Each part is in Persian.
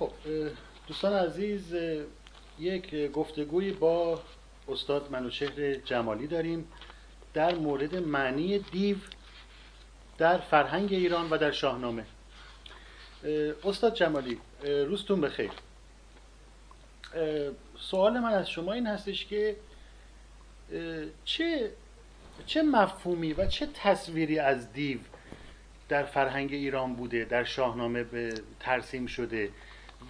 خب دوستان عزیز یک گفتگوی با استاد منوچهر جمالی داریم در مورد معنی دیو در فرهنگ ایران و در شاهنامه. استاد جمالی روزتون بخیر. سوال من از شما این هستش که چه چه مفهومی و چه تصویری از دیو در فرهنگ ایران بوده در شاهنامه به ترسیم شده؟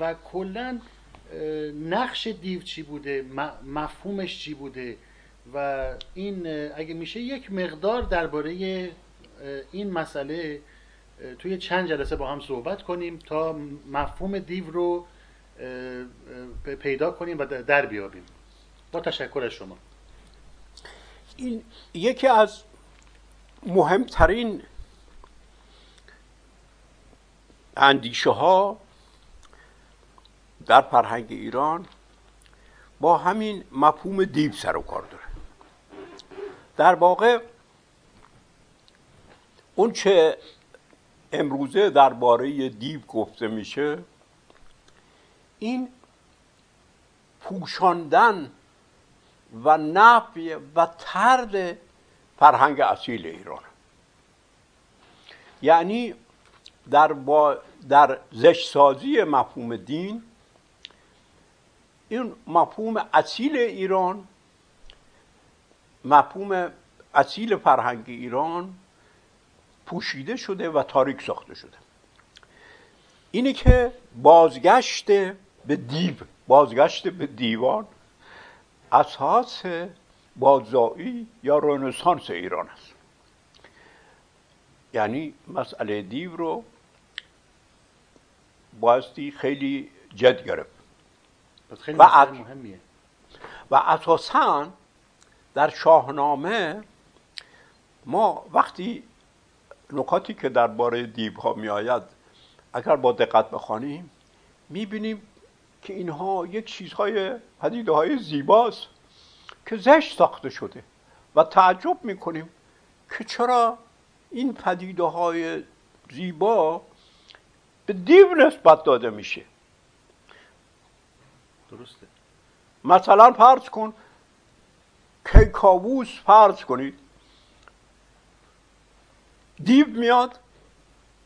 و کلا نقش دیو چی بوده؟ مفهومش چی بوده؟ و این اگه میشه یک مقدار درباره این مسئله توی چند جلسه با هم صحبت کنیم تا مفهوم دیو رو پیدا کنیم و در بیابیم. با تشکر از شما. این یکی از مهمترین اندیشه ها در فرهنگ ایران با همین مفهوم دیو سر و کار داره. در واقع اون چه امروزه درباره دیو گفته میشه این پوشاندن و نفی و ترد فرهنگ اصیل ایران. یعنی در, با در زشسازی مفهوم دین این مفهوم اصیل ایران مفهوم اصیل فرهنگ ایران پوشیده شده و تاریک ساخته شده. اینه که بازگشت به دیو بازگشت به دیوان اساس بازایی یا رنسانس ایران است. یعنی مسئله دیو رو بایستی خیلی جد گرفت. خیلی و, مهمیه. و اساسا در شاهنامه ما وقتی نکاتی که درباره دیو ها می آید اگر با دقت بخوانیم می‌بینیم که اینها یک چیزهای پدیده های زیباست که زشت ساخته شده و تعجب می‌کنیم که چرا این پدیده های زیبا به دیو نسبت داده میشه درسته. مثلا فرض کن کیکاووس فرض کنید دیو میاد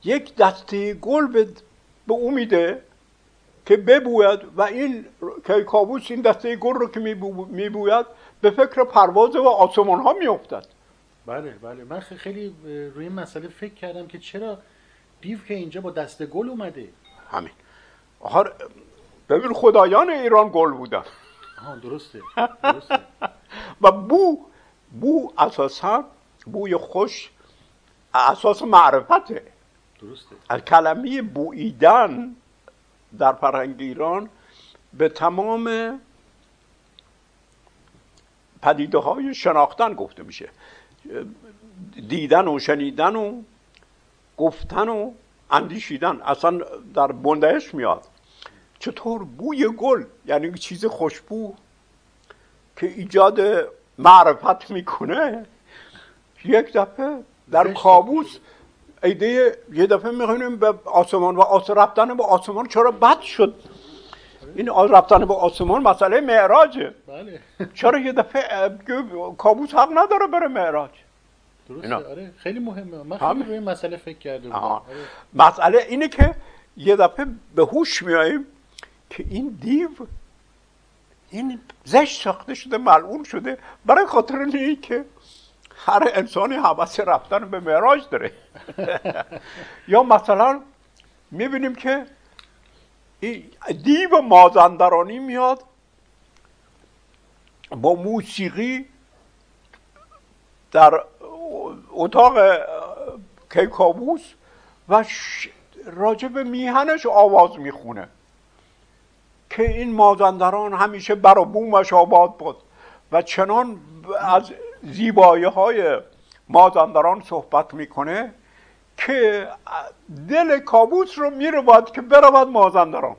یک دسته گل به, به او میده که ببوید و این کیکاووس این دسته گل رو که میبوید به فکر پرواز و آسمان ها میافتد. بله بله. من خیلی روی این مسئله فکر کردم که چرا دیو که اینجا با دست گل اومده؟ همین. ببین خدایان ایران گل بودن. آها درسته, درسته. و بو بو اساسا بوی خوش اساس معرفته. درسته. از کلمه بویدن در فرهنگ ایران به تمام پدیده های شناختن گفته میشه. دیدن و شنیدن و گفتن و اندیشیدن. اصلا در بندهش میاد. چطور بوی گل یعنی چیز خوشبو که ایجاد معرفت می‌کنه. یک دفعه در کابوس ایده یه دفعه میخواییم به آسمان و آس رفتن به آسمان چرا بد شد؟ این رفتن به آسمان مسئله معراجه. بله. چرا یه دفعه کابوس حق نداره بره معراج؟ درسته. آره خیلی مهمه. من خیلی روی مسئله فکر کرده بودم آره. مسئله اینه که یه دفعه به هوش میاییم که این دیو این زشت ساخته شده ملعون شده برای خاطر اینه که هر انسانی حوث رفتن به معراج داره. یا مثلا می‌بینیم که دیو مازندرانی میاد با موسیقی در اتاق کیکاووس و راجب میهنش آواز می‌خونه. که این مازندران همیشه بر و بومش آباد بود. و چنان از زیبایی های مازندران صحبت می‌کنه که دل کابوس رو میره باید که برود مازندران.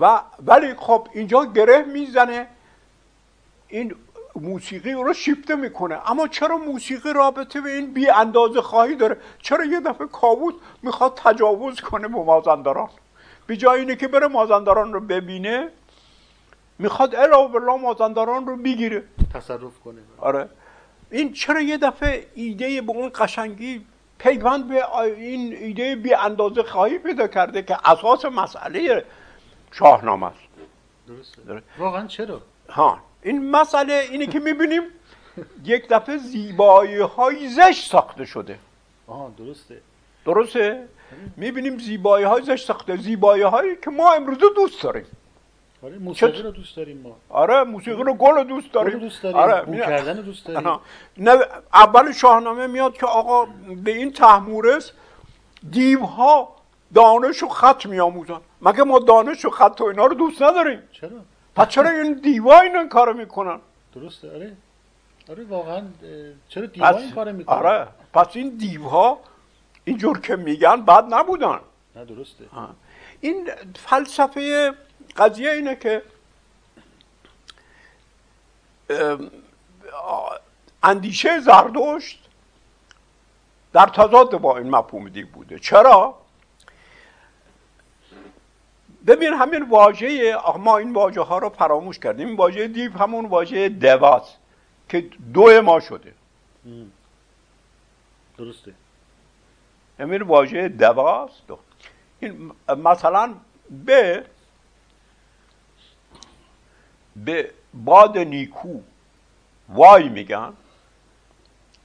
و ولی خب اینجا گره می‌زنه. این موسیقی رو شیفته می‌کنه. اما چرا موسیقی رابطه به این بی اندازه خواهی داره؟ چرا یه دفعه کابوس می‌خواد تجاوز کنه به مازندران؟ به جای اینه که بره مازندران رو ببینه می‌خواد الا بالله مازندران رو بگیره. تصرف کنه. آره. این چرا یه دفعه ایده به اون قشنگی پیوند به این ایده بی اندازه خواهی پیدا کرده که اساس مسئله شاهنامه است. درسته. واقعا چرا؟ ها. این مسئله اینه که می‌بینیم یک دفعه زیبایی های زشت ساخته شده. آها درسته. درسته؟ می‌بینیم زیبایی های زشت ساخته زیبایی هایی که ما امروز دوست داریم. آره موسیقی رو دوست داریم ما. آره موسیقی رو گل رو دوست داریم. دوست داریم آره بو کردن رو دوست داریم. نه اول شاهنامه میاد که آقا به این تحمورس دیوها دانش و خط میآموزن. مگه ما دانش و خط و اینا رو دوست نداریم؟ چرا؟ پس چرا این دیوا این کارو می‌کنن؟ درسته آره. آره واقعا چرا دیوا این کارو می‌کنن؟ آره. پس این دیوها اینجور که میگن بد نبودن. نه درسته. این فلسفه قضیه اینه که اندیشه زردشت در تضاد با این مفهوم دیو بوده. چرا؟ ببین همین واژه ما این واژه ها رو فراموش کردیم. این واژه دیو همون واژه دواست که دو ما شده. درسته. همین واژه دواست. این مثلا به به باد نیکو وای میگن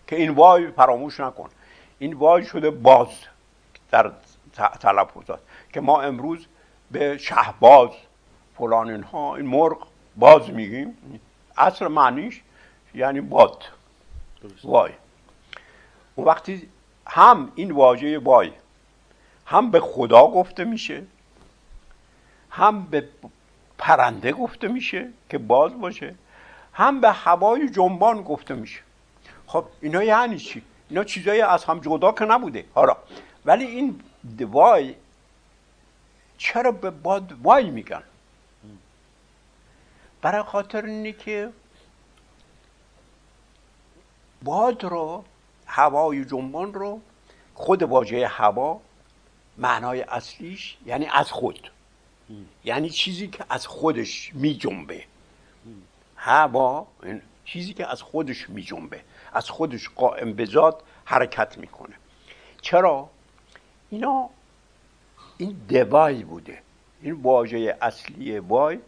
که این وای فراموش نکن. این وای شده باز در تلفظات که ما امروز به شهباز فلان اینها این مرغ باز میگیم. اصل معنیش یعنی باد. وای. اون وقتی هم این واژه وای هم به خدا گفته میشه هم به پرنده گفته میشه که باز باشه هم به هوای جنبان گفته میشه. خب اینا یعنی چی؟ اینا چیزایی از هم جدا که نبوده. حالا ولی این وای چرا به باد وای میگن؟ برای خاطر اینه که باد رو هوای جنبان رو خود واژه هوا معنای اصلیش یعنی از خود. یعنی چیزی که از خودش می جنبه هوا چیزی که از خودش می جنبه از خودش قائم به ذات حرکت می‌کنه. چرا؟ اینا این دوای بوده. این واژه اصلی وای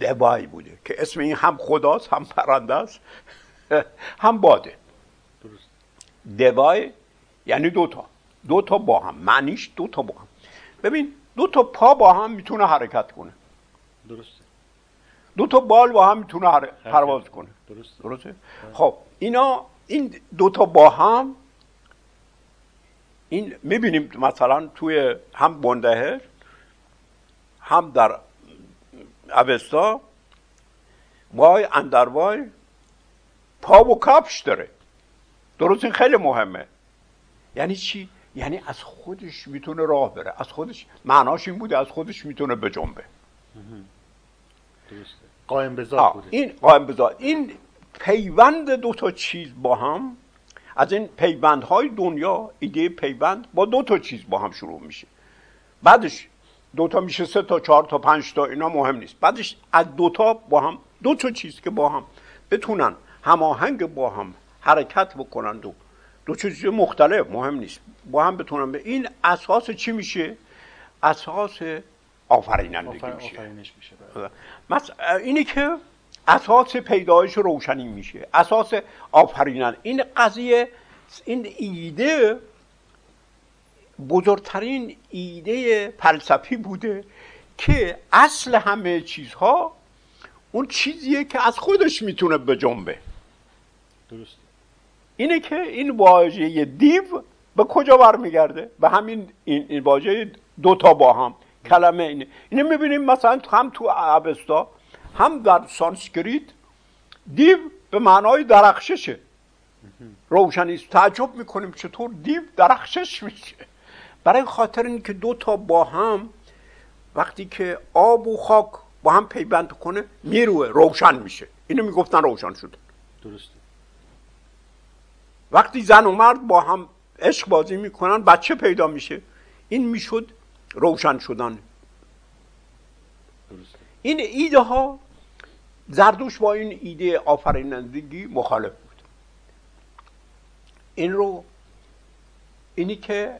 دوای بوده که اسم این هم خداست هم پرنده است هم باده. دوای یعنی دوتا دوتا با هم. معنیش دوتا با هم. ببین دو تا پا با هم می‌تونه حرکت کنه. درسته. دو تا بال با هم می‌تونه پرواز کنه. درسته. درسته؟ خب اینا این دو تا با هم این می‌بینیم مثلا توی هم بندهر هم در اوستا وای اندر وای پا و کفش داره. درست این خیلی مهمه. یعنی چی؟ یعنی از خودش می‌تونه راه بره. از خودش معناش این بوده از خودش می‌تونه بجنبه درسته. قائم به بوده. این قائم به این پیوند دو تا چیز با هم از این پیوندهای دنیا ایده پیوند با دو تا چیز با هم شروع میشه. بعدش دو تا میشه سه تا چهار تا پنج تا اینا مهم نیست. بعدش از دو تا با هم دو تا چیز که با هم بتونن هماهنگ با هم حرکت بکنن دو دو چیز مختلف مهم نیست. با هم بتونن به این اساس چی میشه؟ اساس آفرینندگی میشه. آفرینش میشه بله. اینی که اساس پیدایش روشنی میشه. اساس آفرینن این قضیه این ایده بزرگترین ایده فلسفی بوده که اصل همه چیزها اون چیزیه که از خودش می‌تونه به جنبه. درست اینه که این واژه دیو به کجا برمیگرده؟ به همین این واژه دوتا با هم. کلمه اینه. اینه می‌بینیم مثلا هم تو عبستا هم در سانسکریت دیو به معنای درخششه. روشنی تعجب می‌کنیم چطور دیو درخشش میشه. برای خاطر اینکه دو تا با هم وقتی که آب و خاک با هم پیوند کنه می‌روه روشن میشه. اینو می‌گفتن روشن شده. درسته. وقتی زن و مرد با هم عشق بازی می‌کنن بچه پیدا میشه. این می‌شد روشن شدن. این ایده ها زردوش با این ایده آفرینندگی مخالف بود. این رو اینی که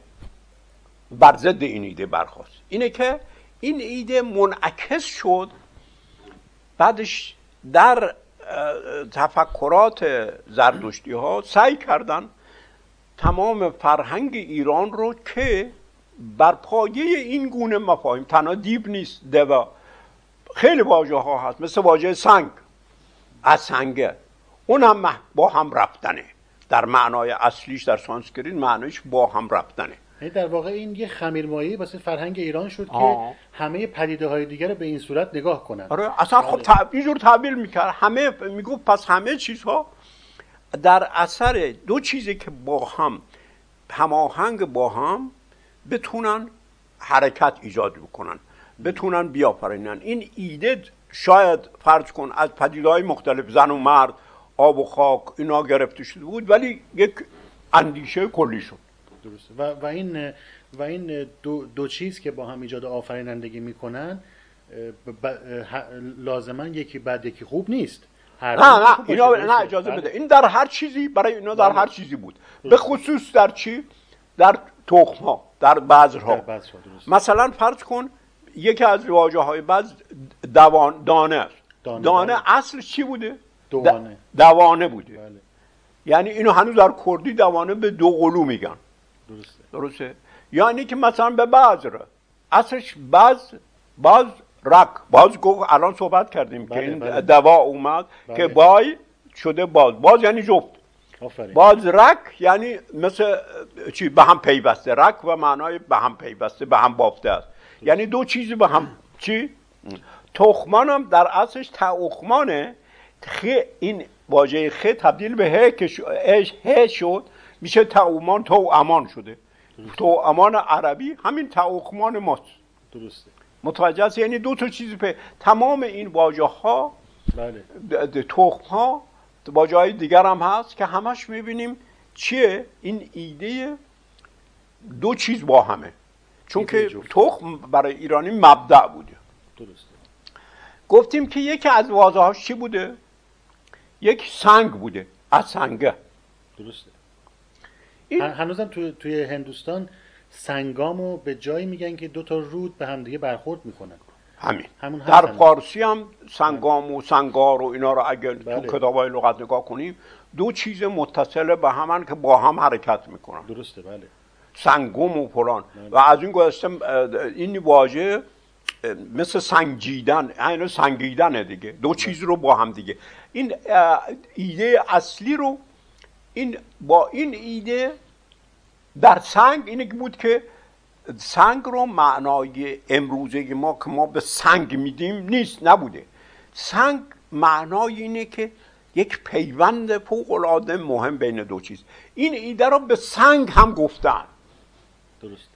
بر ضد این ایده برخواست اینه که این ایده منعکس شد بعدش در تفکرات زردشتی ها سعی کردن تمام فرهنگ ایران رو که بر پایه این گونه مفاهیم تنها دیب نیست دوا. خیلی واژه ها هست مثل واژه سنگ. از سنگه اون هم با هم رفتنه در معنای اصلیش در سانسکریت معنیش با هم رفتنه یعنی در واقع این یه خمیرمایه‌ای واسه فرهنگ ایران شد که همه پدیده های دیگر رو به این صورت نگاه کنن. آره اصلا خب بله. اینجور تعبیر می‌کرد. همه می‌گفت پس همه چیزها در اثر دو چیزی که با هم هماهنگ با هم بتونن حرکت ایجاد بکنن بتونن بیافرینن. این ایده شاید فرض کن از های مختلف زن و مرد آب و خاک اینا گرفته شده بود ولی یک اندیشه کلی شد. درسته. و, و این و این دو, دو چیز که با هم ایجاد آفرینندگی می‌کنن لازما یکی بعد یکی خوب نیست. هر نه نه اینا نه اجازه بله. بده این در هر چیزی برای اینا در بله. هر چیزی بود. به خصوص در چی؟ در تخم ها در بذرها مثلا فرض کن یکی از واژه های بعض دوان دانه است. دانه, دانه بله. اصل چی بوده؟ دوانه. دوانه بوده. بله. یعنی اینو هنوز در کردی دوانه به دو قلو میگن. درسته. درسته. یعنی که مثلا به بذر اصلش بعض باز رک. باز گفت الان صحبت کردیم که این بله. دوا اومد که بای شده باز. باز یعنی جفت. باز رک یعنی مثل چی؟ به هم پیوسته. رک و معنای به هم پیوسته به هم بافته است. یعنی دو چیزی به هم. چی؟ تخمان هم در اصلش تخمانه. خ این واژه خ تبدیل به ه که ه شد. میشه تعومان تو امان شده. تو امان عربی همین تعوخمان ماست. درسته. متوجه است یعنی دو تا چیز به تمام این واژه ها بله. تخم ها واژه های دیگر هم هست که همش می‌بینیم چیه؟ این ایده دو چیز با همه. چون که تخم برای ایرانی مبدع بوده. درسته. گفتیم که یکی از واژه هاش چی بوده؟ یک سنگ بوده. از سنگه. درسته. این... هنوزم توی, توی هندوستان سنگامو به جایی میگن که دو تا رود به همدیگه برخورد می‌کنن. همین. همون در فارسی هم سنگام و سنگار و اینا رو اگر بله. تو کتاب های لغت نگاه کنیم دو چیز متصل به همن که با هم حرکت می‌کنن. درسته بله. سنگم و فلان. بله. و از این گذشته این واژه مثل سنگیدن یعنی سنگیدنه دیگه. دو بله. چیز رو با هم دیگه. این ایده اصلی رو این با این ایده در سنگ اینه بود که سنگ رو معنای امروزه ما که ما به سنگ میدیم نیست نبوده. سنگ معنای اینه که یک پیوند فوق العاده مهم بین دو چیز. این ایده رو به سنگ هم گفتن. درسته.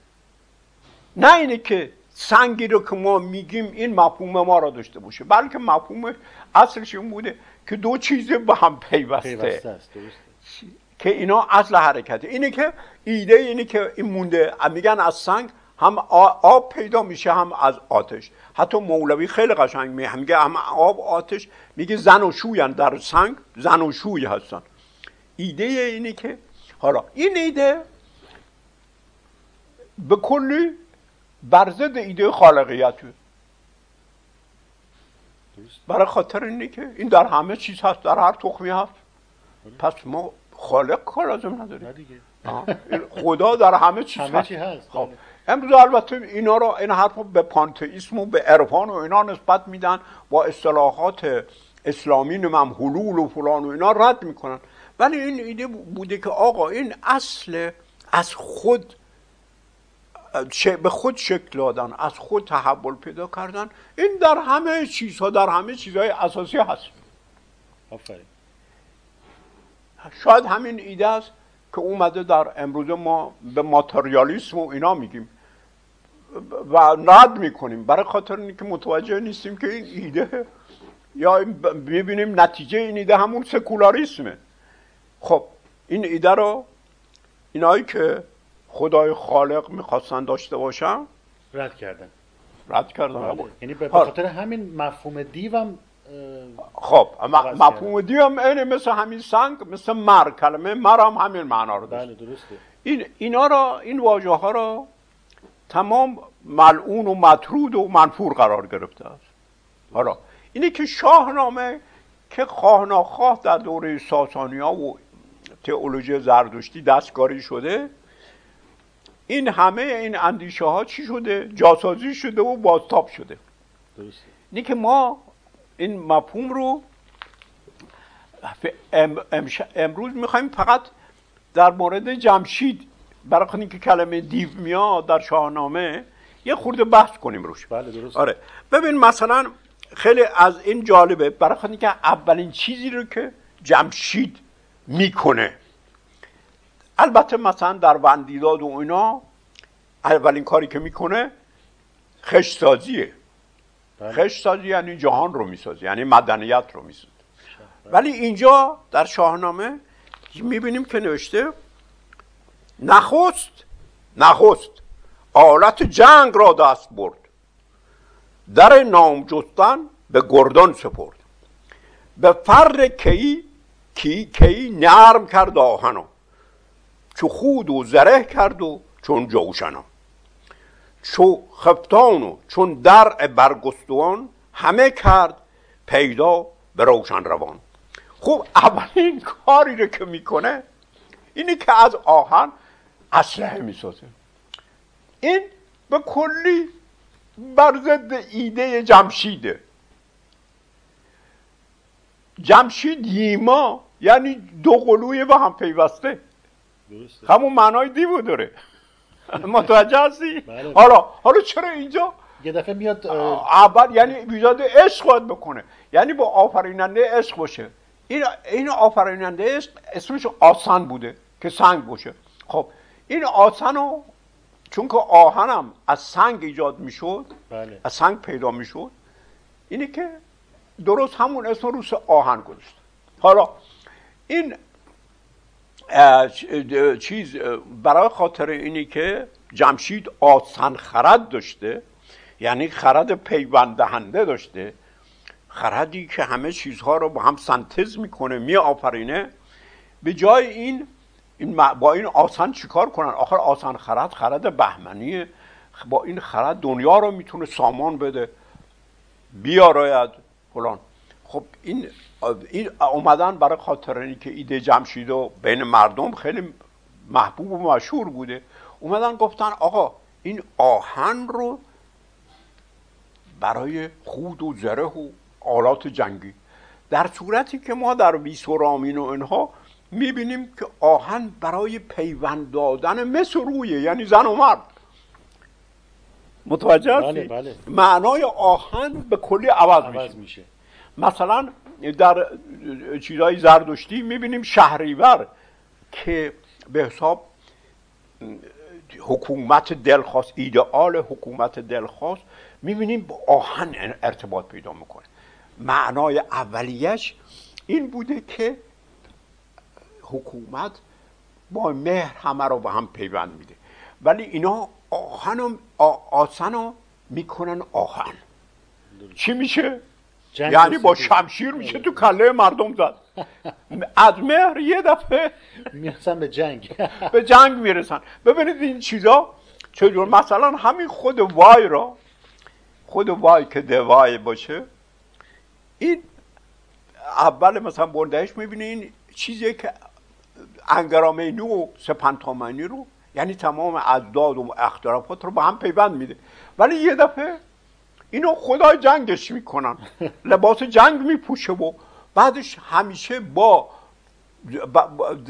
نه اینه که سنگی رو که ما میگیم این مفهوم ما را داشته باشه بلکه مفهوم اصلش این بوده که دو چیز به هم پیوسته, پیوسته است. درسته. که اینا اصل حرکته. اینه که ایده اینه که این مونده. میگن از سنگ هم آب پیدا میشه هم از آتش. حتی مولوی خیلی قشنگ میگه هم آب آتش. میگه زن و شوین در سنگ زن و شوی هستن. ایده اینه که حالا این ایده به کلی برزد ایده خالقیت برای خاطر اینه که این در همه چیز هست در هر تخمی هست. پس ما خالق کار لازم نداره خدا در همه چیز همه هست, هست. خب. امروز البته اینا رو این حرف به پانتئیسم و به عرفان و اینا نسبت میدن با اصطلاحات اسلامی نمیم حلول و فلان و اینا رد می‌کنن. ولی این ایده بوده که آقا این اصل از خود به خود شکل دادن از خود تحول پیدا کردن این در همه چیزها در همه چیزهای اساسی هست. آفرین. شاید همین ایده است. که اومده در امروز ما به ماتریالیسم و اینا میگیم. و رد می‌کنیم. برای خاطر اینکه متوجه نیستیم که این ایده یا می‌بینیم نتیجه این ایده همون سکولاریسمه. خب این ایده رو اینایی که خدای خالق می‌خواستن داشته باشن رد کردن. رد کردن. بله. یعنی به. خاطر همین مفهوم دیوم خب مفهوم دی هم اینه مثل همین سنگ مثل مر کلمه مر هم همین معنا رو داره. بله درسته. این اینا را این واژه ها را تمام ملعون و مطرود و منفور قرار گرفته است. حالا اینه که شاهنامه که خواه ناخواه در دوره ساسانیا و تئولوژی زردشتی دستکاری شده این همه این اندیشه ها چی شده؟ جاسازی شده و بازتاب شده. درسته. اینه که ما این مفهوم رو امروز می‌خوایم فقط در مورد جمشید برای اینکه کلمه دیو میاد در شاهنامه یه خورده بحث کنیم روش. بله درسته آره. ببین مثلا خیلی از این جالبه برای اینکه اولین چیزی رو که جمشید می‌کنه. البته مثلا در وندیداد و اینا اولین کاری که می‌کنه خش سازیه بله. خش سازی یعنی جهان رو می‌سازه یعنی مدنیت رو می‌سازه ولی اینجا در شاهنامه می‌بینیم که نوشته نخست نخست آلت جنگ را دست برد. در نام جستن به گردان سپرد. به فر کی کی کی نرم کرد آهنو. چو خود و زره کرد و چون جوشنا چو خفتان و چون درع برگستوان همه کرد پیدا به روشن روان. خب اولین کاری رو که می‌کنه اینه که از آهن اسلحه می‌سازه. این به کلی بر ضد ایده جمشیده. جمشید ییما یعنی دو قلوی به هم پیوسته. درسته. همون معنای دیو داره. متوجه هستی؟ بله. حالا حالا چرا اینجا؟ یه دفعه میاد اول یعنی ایجاد عشق باید بکنه. یعنی با آفریننده عشق باشه. این این آفریننده عشق اسمش آسان بوده که سنگ باشه. خب این آسان رو چون که آهنم از سنگ ایجاد می‌شد بله. از سنگ پیدا می‌شد اینه که درست همون اسم روس آهن گذاشت. حالا این چیز برای خاطر اینی که جمشید آسان خرد داشته یعنی خرد پیوند دهنده داشته خردی که همه چیزها رو با هم سنتز می‌کنه می آفرینه به جای این, این با این آسان چیکار کنن؟ آخر آسان خرد خرد بهمنیه. با این خرد دنیا رو می‌تونه سامان بده. بیاراید فلان. خب این اومدن برای خاطر اینکه ایده جمشید و بین مردم خیلی محبوب و مشهور بوده. اومدن گفتن آقا این آهن رو برای خود و زره و آلات جنگی. در صورتی که ما در بیسورامین و اینها می‌بینیم که آهن برای پیوند دادن مثل رویه یعنی زن و مرد. متوجه بله،؟ بله. معنای آهن به کلی عوض, عوض میشه. میشه. مثلا در چیزهای زردشتی می‌بینیم شهریور که به حساب حکومت دلخواست ایدئال حکومت دلخواست می‌بینیم با آهن ارتباط پیدا می‌کنه. معنای اولیش این بوده که حکومت با مهر همه رو به هم پیوند میده. ولی اینا آهن و آسن رو می‌کنن آهن. چی میشه؟ یعنی با. شمشیر میشه تو کله مردم زد. از مهر یه دفعه می‌رسن به جنگ. به جنگ می‌رسن. ببینید این چیزا چجور مثلا همین خود وای را خود وای که دوای باشه این اول مثلا بردهش این چیزی که انگرامینی و سپنتامینی رو یعنی تمام اجداد و اختلافات رو با هم پیوند میده. ولی یه دفعه اینو خدای جنگش می‌کنن. لباس جنگ میپوشه و بعدش همیشه با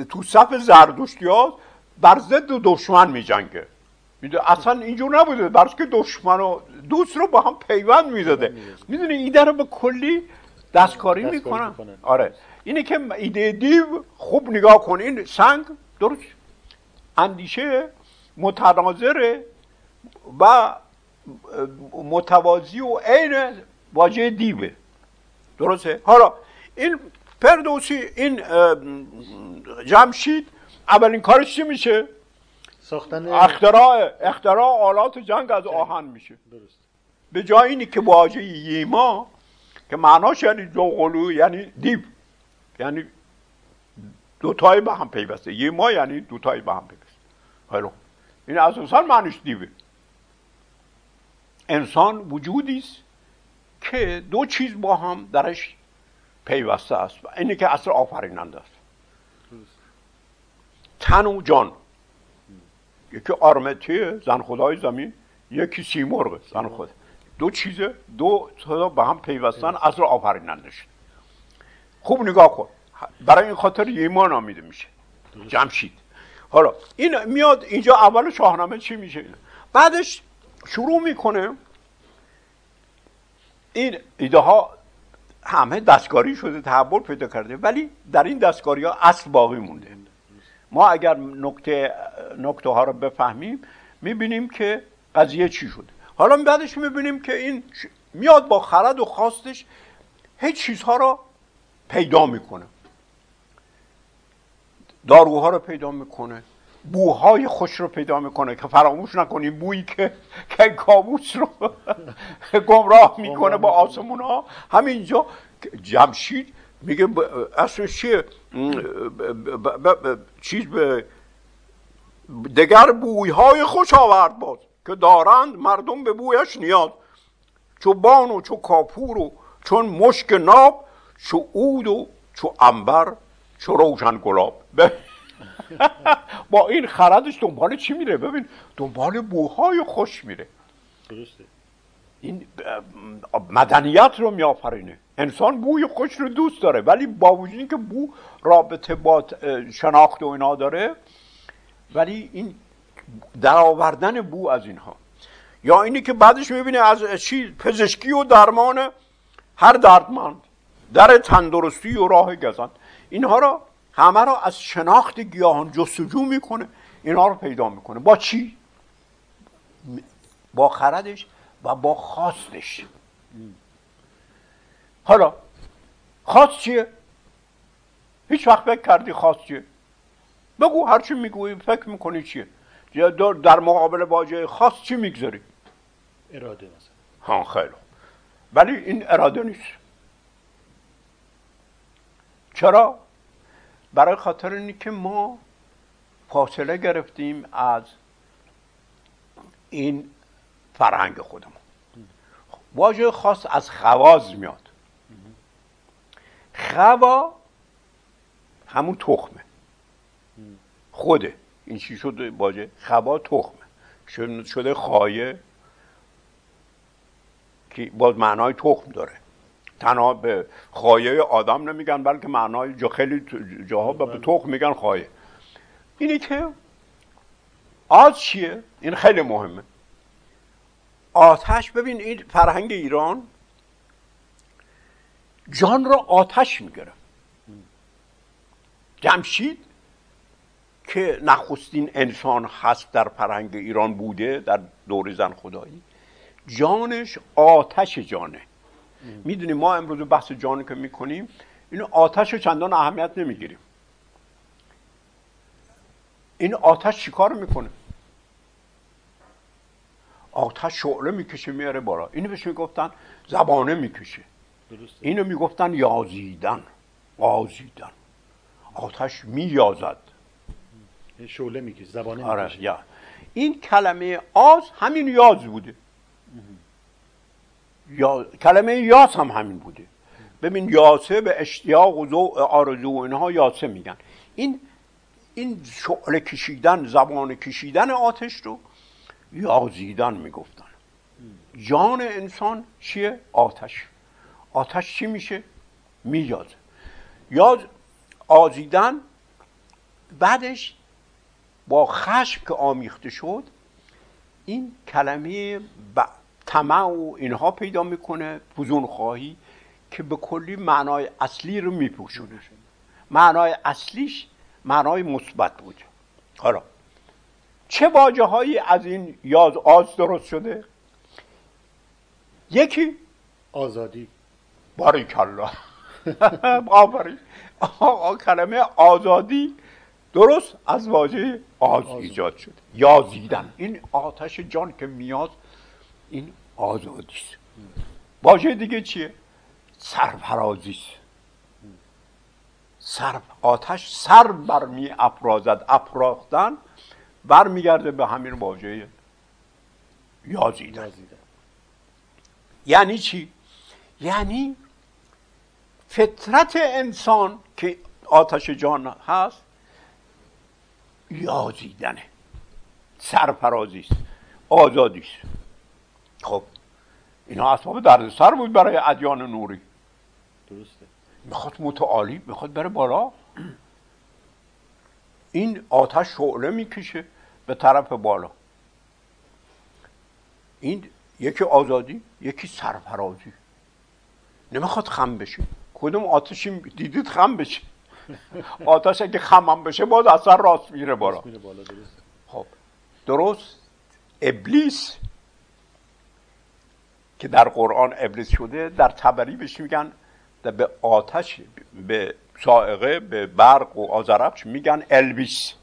تو صف زردشتی ها بر ضد دشمن میجنگه. اصلا اینجور نبوده. برش که دشمن و دوست رو با هم پیوند می‌داده می‌دونی ایده رو به کلی دستکاری می‌کنن. آره. اینه که ایده دیو خوب نگاه کن. این سنگ درست. اندیشه متناظره و متوازی و عین واژه دیوه. درسته؟ حالا این پردوسی این جمشید اولین کارش چی میشه؟ ساختن اختراع اختراع آلات جنگ از آهن میشه. درست. به جای اینی که واژه ییما که معناش یعنی دوقلو یعنی دیو. یعنی دوتای به هم پیوسته. ییما یعنی دوتای به هم پیوسته. حالا این اساسا معنیش دیوه. انسان وجودی است که دو چیز با هم درش پیوسته است. و اینی که اصل آفریننده است. تن و جان. یکی آرمتی زن خدای زمین یکی سیمرغ زن خدا. دو چیزه دو صدا به هم پیوستن اصل آفریننده شد. خوب نگاه کن. برای این خاطر یما نامیده میشه. جمشید. حالا این میاد اینجا اول شاهنامه چی میشه؟ بعدش شروع می‌کنه. این ایده ها همه دستکاری شده تحول پیدا کرده ولی در این دستکاری ها اصل باقی مونده. ما اگر نکته نکته ها رو بفهمیم می‌بینیم که قضیه چی شده. حالا بعدش می‌بینیم که این میاد با خرد و خواستش هیچ چیزها رو پیدا می‌کنه. داروها رو پیدا می‌کنه. بوهای خوش رو پیدا می‌کنه که فراموش نکنیم بویی که که کابوس رو گمراه می‌کنه با آسمون ها. همینجا جمشید میگه اصلش چیه؟ چیز به دگر بویهای خوش آورد باز که دارند مردم به بویش نیاز. چو بان و چو کاپور و چون مشک ناب چو عود و چو انبر چو روشن گلاب. با این خردش دنبال چی میره؟ ببین دنبال بوهای خوش میره. درسته. این مدنیت رو میآفرینه. انسان بوی خوش رو دوست داره ولی با وجود که بو رابطه با شناخت و اینا داره ولی این درآوردن بو از اینها. یا اینی که بعدش می‌بینه از چی پزشکی و درمان هر دردمند در تندرستی و راه گزند. اینها رو همه رو از شناخت گیاهان جستجو می‌کنه اینها رو پیدا می‌کنه. با چی؟ با خردش و با خواستش. حالا خواست چیه؟ هیچ وقت فکر کردی خواست چیه؟ بگو هرچی می‌گویی فکر می‌کنی چیه؟ در مقابل واژه خاص چی می‌گذاری؟ اراده مثلا. ها خیلی ولی این اراده نیست. چرا؟ برای خاطر اینی که ما فاصله گرفتیم از این فرهنگ خودمون. واژه خاص از خواز میاد. خوا همون تخمه. خوده. این چی شده واژه؟ خوا تخمه. شده خایه که باز معنای تخم داره. تنها به خایه آدم نمیگن بلکه معنای جا خیلی جاها به بله. تخم میگن خایه. اینی که آز چیه؟ این خیلی مهمه. آتش ببین این فرهنگ ایران جان را آتش می‌گیره جمشید که نخستین انسان هست در فرهنگ ایران بوده در دور زن خدایی جانش آتش جانه. می‌دونیم ما امروز بحث جان که می‌کنیم اینو آتش رو چندان اهمیت نمی‌گیریم. این آتش چیکار می‌کنه؟ آتش شعله می‌کشه میاره بالا. اینو بهش می‌گفتن زبانه می‌کشه. اینو می‌گفتن یازیدن. قازیدن آتش مییازد. شعله می‌کشه زبانه آره یا. این کلمه آز همین یاز بوده. یا کلمه یاس هم همین بوده. ببین یاسه به اشتیاق و آرزو و اینها یاسه میگن. این این شعله کشیدن زبان کشیدن آتش رو یازیدن می‌گفتن. جان انسان چیه؟ آتش. آتش چی میشه؟ مییازه یاز آزیدن بعدش با خشم که آمیخته شد این کلمه طمع و اینها پیدا می‌کنه فزون خواهی که به کلی معنای اصلی رو میپوشونه. معنای اصلیش معنای مثبت بود. حالا چه واجه هایی از این یاز آز درست شده؟ یکی آزادی. باریکالله. آفرین. کلمه آزادی درست از واژه آز ایجاد شد یازیدن. این آتش جان که میاد این آزادی است واژه دیگه چیه؟ سرفرازی است سر آتش سر برمی افرازد افراختن برمیگرده به همین واژه یازیدن. یعنی چی؟ یعنی فطرت انسان که آتش جان هست یازیدنه. سرفرازی است آزادی است خب اینا اسباب دردسر بود برای ادیان نوری. درسته. می‌خواد متعالی می‌خواد بره بالا. این آتش شعله می‌کشه به طرف بالا. این یکی آزادی یکی سرفرازی. نمی‌خواد خم بشه. کدوم آتشی دیدید خم بشه؟ آتش اگه خمم بشه باز اصلا راست میره بالا. خب درست. ابلیس که در قرآن ابلیس شده در تبری بهش میگن به آتش به سائقه به برق و آزرفش میگن البیس.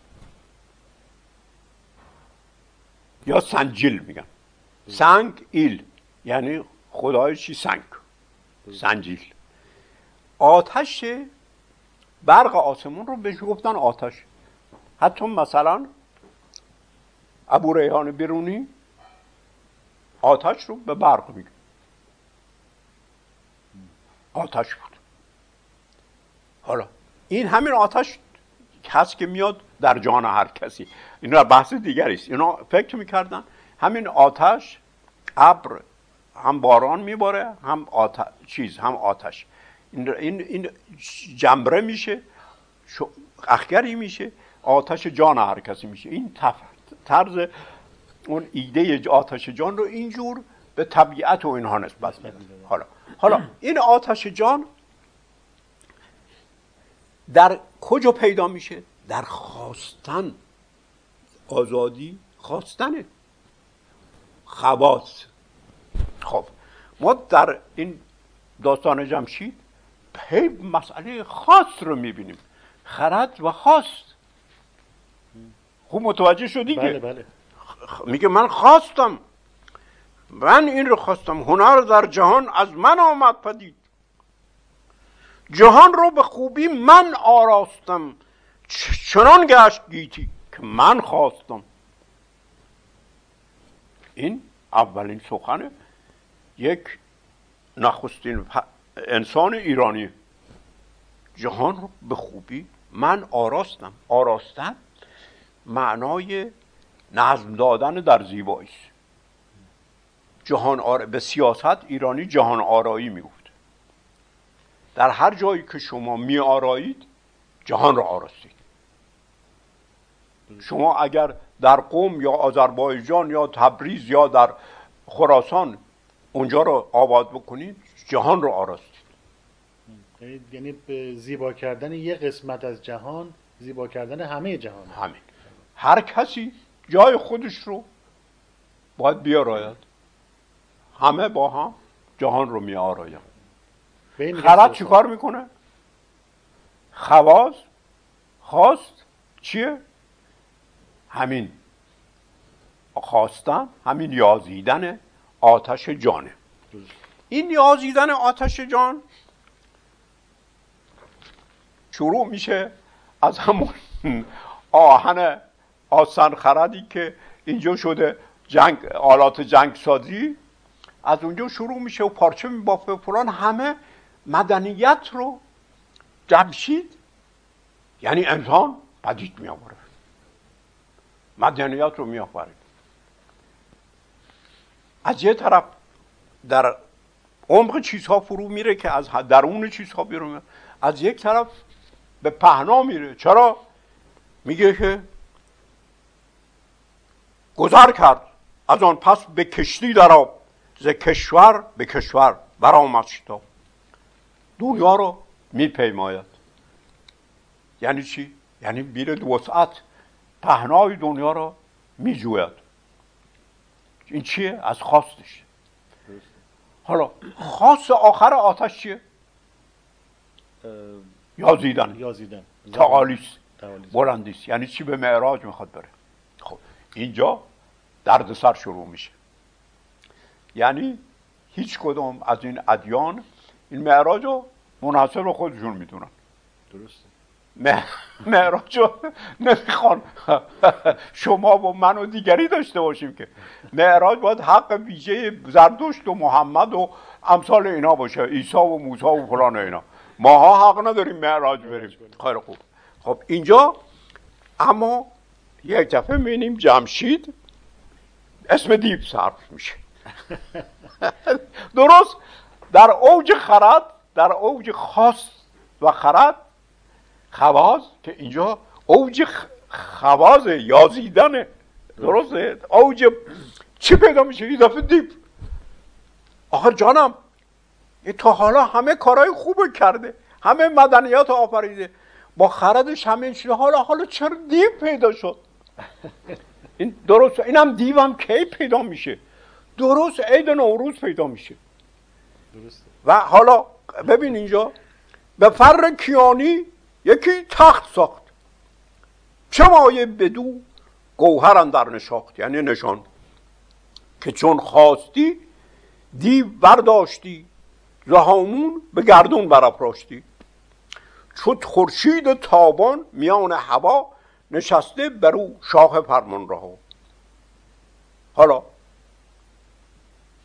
یا سنجیل میگن. سنگ ایل یعنی خدای چی؟ سنگ. سنجیل. آتش برق آسمون رو بهش گفتن آتش. حتی مثلا ابو ریحان بیرونی آتش رو به برق میگه. آتش بود. حالا این همین آتش هست که میاد در جان هر کسی. این بحث دیگری است. اینا فکر می‌کردن همین آتش ابر هم باران میباره هم آتش چیز هم آتش. این, این, این جمره میشه اخگری میشه آتش جان هر کسی میشه. این طرز اون ایده آتش جان رو اینجور به طبیعت و اینها نسبت میده حالا حالا این آتش جان در کجا پیدا میشه؟ در خواستن. آزادی خواستنه. خواست خب ما در این داستان جمشید هی مسئله خاص رو می‌بینیم. خرد و خواست. خوب متوجه شدی بله بله. میگه من خواستم. من این رو خواستم. هنر در جهان از من آمد پدید. جهان رو به خوبی من آراستم. چنان گشت گیتی که من خواستم. این اولین سخن یک نخستین انسان ایرانی. جهان رو به خوبی من آراستم. آراستن معنای نظم دادن در زیبایی جهان آر... به سیاست ایرانی جهان آرایی می‌گفت. در هر جایی که شما می آرایید جهان را آراستید شما اگر در قوم یا آذربایجان یا تبریز یا در خراسان اونجا رو آباد بکنید جهان رو آراستید یعنی, یعنی زیبا کردن یه قسمت از جهان زیبا کردن همه جهان. همین هر کسی جای خودش رو باید بیاراید همه با هم جهان رو می آراید خرد چی کار می‌کنه؟ خواست خواست چیه؟ همین خواستن همین یازیدن آتش جانه این یازیدن آتش جان شروع میشه از همون آهن آسان خردی که اینجا شده جنگ آلات جنگ سازی از اونجا شروع میشه و پارچه میبافه فلان همه مدنیت رو جمشید یعنی انسان پدید میآوره مدنیت رو میآفره از یه طرف در عمق چیزها فرو میره که از درون چیزها بیرون از یک طرف به پهنا میره. چرا؟ میگه که گذر کرد. از آن پس به کشتی در آب ز کشور به کشور برآمد شتاب. دنیا رو میپیماید. یعنی چی؟ یعنی میره وسعت پهنای دنیا رو میجوید. این چیه؟ از خواستش. حالا خاص آخر آتش چیه؟ یازیدن. یازیدن. تعالیست بلندی است یعنی چی به معراج می‌خواد بره. اینجا دردسر شروع میشه. یعنی هیچ کدوم از این ادیان این معراج رو منحصر به خودشون می‌دونن. درسته. معراج رو نمی‌خوان. شما و من و دیگری داشته باشیم که. معراج باید حق ویژه زردشت و محمد و امثال اینا باشه. عیسی و موسی و فلان اینا. ماها حق نداریم معراج بریم. خیلی خوب. خب اینجا اما یک دفعه می‌بینیم جمشید اسم دیو صرف میشه. درست؟ در اوج خرد در اوج خاص و خرد خواز که اینجا اوج خواز یازیدنه درسته؟ اوج چی پیدا میشه؟ یه دفعه دیو آخر جانم تا حالا همه کارهای خوب کرده همه مدنیات آفریده. با خردش همه چیز حالا حالا چرا دیو پیدا شد؟ این درست اینم دیوم کی پیدا میشه؟ درست عید نوروز پیدا میشه. درسته. و حالا ببین اینجا به فر کیانی یکی تخت ساخت. چه مایه بدو گوهر در نشاخت یعنی نشان. که چون خواستی دیو برداشتی زهامون به گردون برافراشتی. چود خورشید تابان میان هوا نشسته بر او شاه فرمان رها. حالا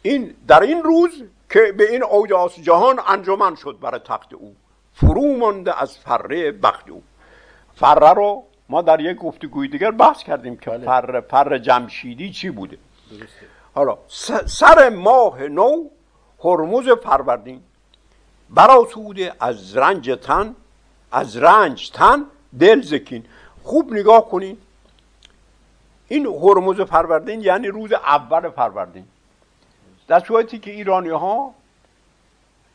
این در این روز که به این اوج جهان انجمن شد برای تخت او فرو مانده از فره بخت او. فره رو ما در یک گفتگوی دیگر بحث کردیم که بله. فر فر جمشیدی چی بوده. حالا سر ماه نو هرمز فروردین براسوده از رنج تن از رنج تن دل زکین. خوب نگاه کنین این هرمز فروردین یعنی روز اول فروردین در صورتی که ایرانی ها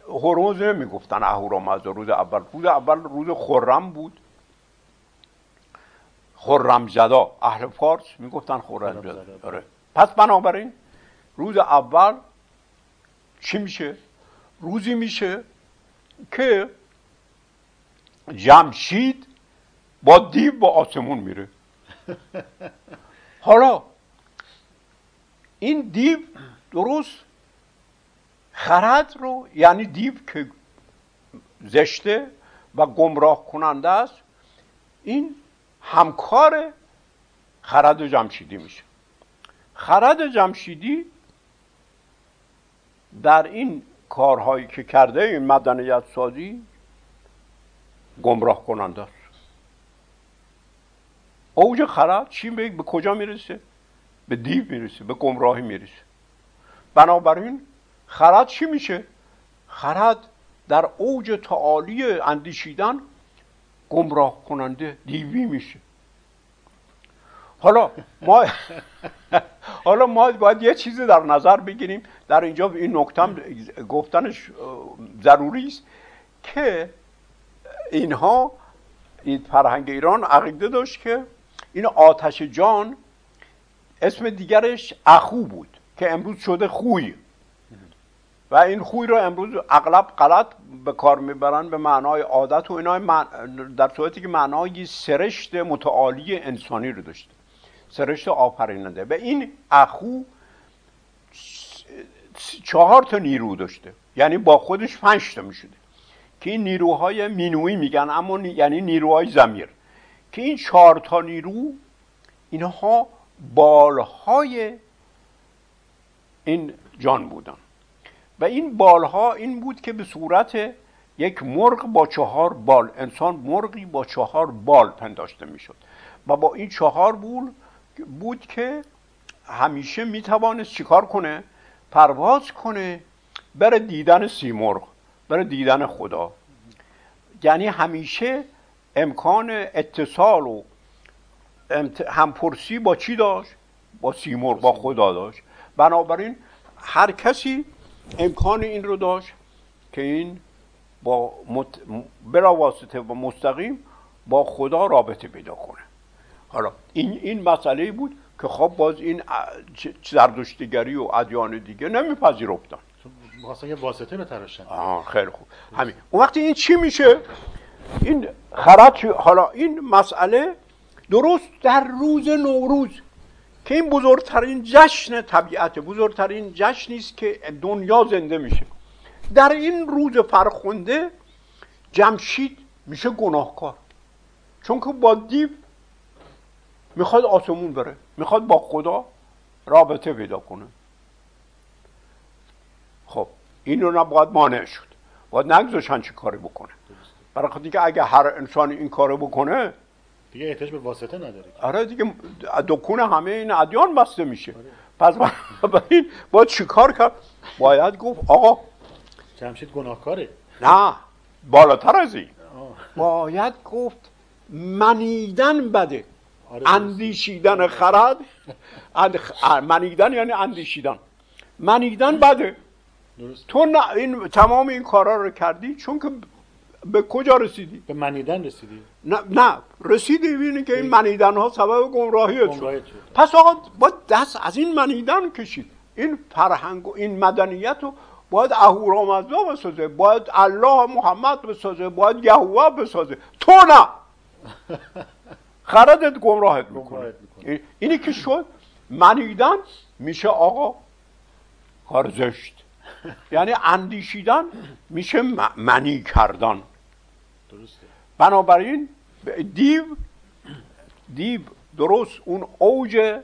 هرمز نمی‌گفتن اهورامزدا روز اول. روز اول روز خرم بود. خرم زدا اهل فارس می‌گفتن خرم زدا آره. پس بنابراین روز اول چی میشه؟ روزی میشه که جمشید با دیو با آسمون میره. حالا این دیو درست خرد رو یعنی دیو که زشته و گمراه کننده است این همکار خرد جمشیدی میشه. خرد جمشیدی در این کارهایی که کرده این مدنیت سازی گمراه کننده اوج خرد چی به کجا می‌رسه؟ به دیو می‌رسه به گمراهی می‌رسه. بنابراین خرد چی میشه؟ خرد در اوج تعالی اندیشیدن گمراه کننده دیوی میشه. حالا ما حالا ما باید یه چیزی در نظر بگیریم. در اینجا این نکتم گفتنش ضروری است که اینها این فرهنگ ایران عقیده داشت که این آتش جان اسم دیگرش اخو بود که امروز شده خوی. و این خوی رو امروز اغلب غلط به کار می‌برن به معنای عادت و اینا در صورتی که معنای سرشت متعالی انسانی رو داشته. سرشت آفریننده. و این اخو چهار تا نیرو داشته. یعنی با خودش پنج تا می‌شده. که این نیروهای مینوی میگن اما یعنی نیروهای زمیر که این چهار تا نیرو اینها بالهای این جان بودن. و این بالها این بود که به صورت یک مرغ با چهار بال انسان مرغی با چهار بال پنداشته می‌شد. و با این چهار بول بود که همیشه می‌توانست چیکار کنه؟ پرواز کنه بر دیدن سیمرغ بر دیدن خدا. یعنی همیشه امکان اتصال و همپرسی با چی داشت؟ با سیمرغ با خدا داشت. بنابراین هر کسی امکان این رو داشت که این با مت... بلا واسطه و مستقیم با خدا رابطه پیدا کنه. حالا این این مسئله بود که خب باز این زردشتگری و ادیان دیگه نمیپذیرفتن. یه واسطه بتراشن آه خیلی خوب. همین. اون وقتی این چی میشه؟ این خرد حالا این مسئله درست در روز نوروز که این بزرگترین جشن طبیعت بزرگترین جشنی است که دنیا زنده میشه. در این روز فرخونده جمشید میشه گناهکار. چون که با دیو می‌خواد آسمون بره. می‌خواد با خدا رابطه پیدا کنه. خب این رو نباید مانع شد. باید نگذاشن چی کاری بکنه. برای خاطر که اگه هر انسان این کارو بکنه دیگه احتیاج به واسطه نداره آره دیگه دکون همه این ادیان بسته میشه. آره. پس این باید چیکار کرد باید گفت آقا جمشید گناهکاره. نه بالاتر از این. باید گفت منیدن بده. آره اندیشیدن خرد. منیدن یعنی اندیشیدن. منیدن بده. تو نه این تمام این کارا رو کردی چون که به کجا رسیدی؟ به منیدن رسیدی. نه نه رسیدی ببینی که این منیدن ها سبب گمراهی شد. پس آقا با دست از این منیدن کشید. این فرهنگ و این مدنیت رو باید اهورامزدا بسازه باید الله محمد بسازه باید یهوه بسازه. تو نه. خردت گمراهت می‌کنه. اینی که شد منیدن میشه آقا کار زشت یعنی اندیشیدن میشه منی کردن. درسته. بنابراین دیو دیو درست اون اوج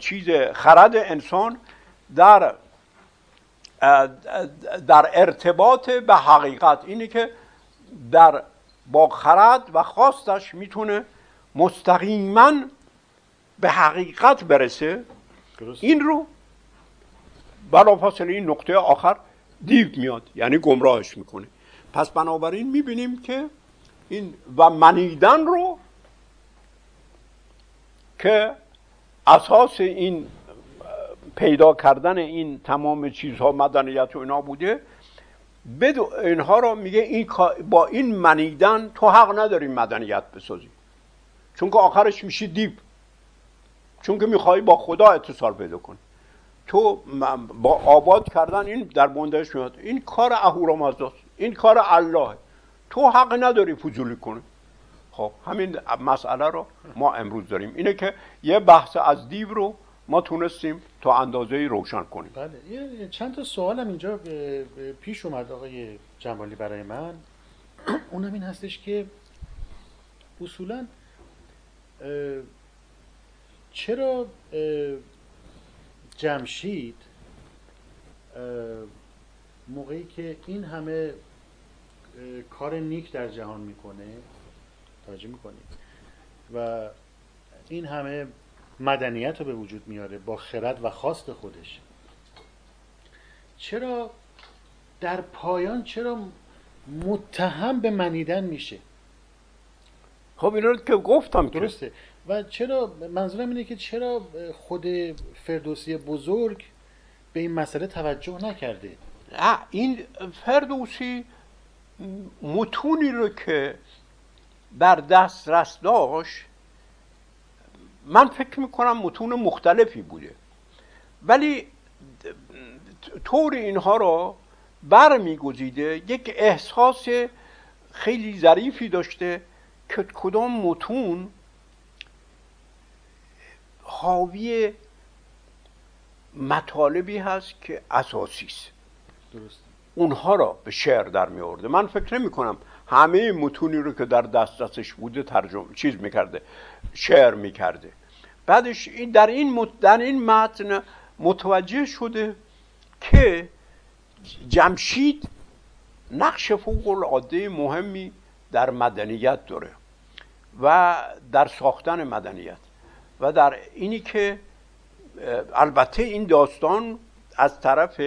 چیز خرد انسان در در ارتباط به حقیقت. اینه که در با خرد و خواستش می‌تونه مستقیما به حقیقت برسه. این رو بلافاصله این نقطه آخر دیو میاد یعنی گمراهش می‌کنه. پس بنابراین می‌بینیم که این و منیدن رو که اساس این پیدا کردن این تمام چیزها مدنیت و اینا بوده بدو اینها رو میگه این با این منیدن تو حق نداری مدنیت بسازی. چون که آخرش میشی دیو چون که می‌خوای با خدا اتصال پیدا کنی تو با آباد کردن این در بندهش میاد. این کار اهورامزداست این کار الله تو حق نداری فضولی کنی. خب همین مسئله رو ما امروز داریم. اینه که یه بحث از دیو رو ما تونستیم تا اندازه روشن کنیم. بله. چند تا سوال هم اینجا پیش اومد آقای جمالی برای من. اونم این هستش که اصولا چرا جمشید موقعی که این همه کار نیک در جهان می‌کنه توجه می‌کنید و این همه مدنیت رو به وجود میاره با خرد و خواست خودش. چرا در پایان چرا متهم به منیدن میشه؟ خب این رو که گفتم درسته. و چرا منظورم اینه که چرا خود فردوسی بزرگ به این مسئله توجه نکرده؟ این فردوسی متونی رو که در دسترس داشت من فکر می‌کنم متون مختلفی بوده. ولی طور اینها رو برمیگزیده یک احساس خیلی ظریفی داشته که کدام متون حاوی مطالبی هست که اساسی است. اونها را به شعر در می آورده. من فکر نمی کنم همه متونی رو که در دسترسش بوده ترجمه چیز می‌کرده شعر می‌کرده بعدش این در این در این متن متوجه شده که جمشید نقش فوق العاده مهمی در مدنیت داره و در ساختن مدنیت. و در اینی که البته این داستان از طرف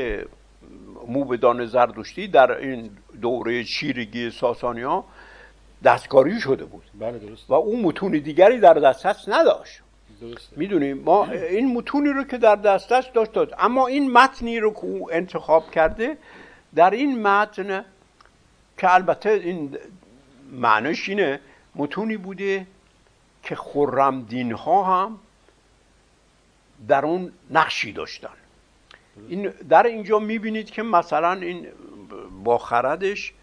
موبدان زردشتی در این دوره شیرگی ساسانیا دستکاری شده بود. بله درست. و اون متون دیگری در دسترس نداشت. می‌دونیم ما این متونی رو که در دستش داشت داد اما این متنی رو که او انتخاب کرده در این متن که البته این معنیش اینه متونی بوده که خرمدین ها هم در اون نقشی داشتن. این در اینجا می‌بینید که مثلا این با خردش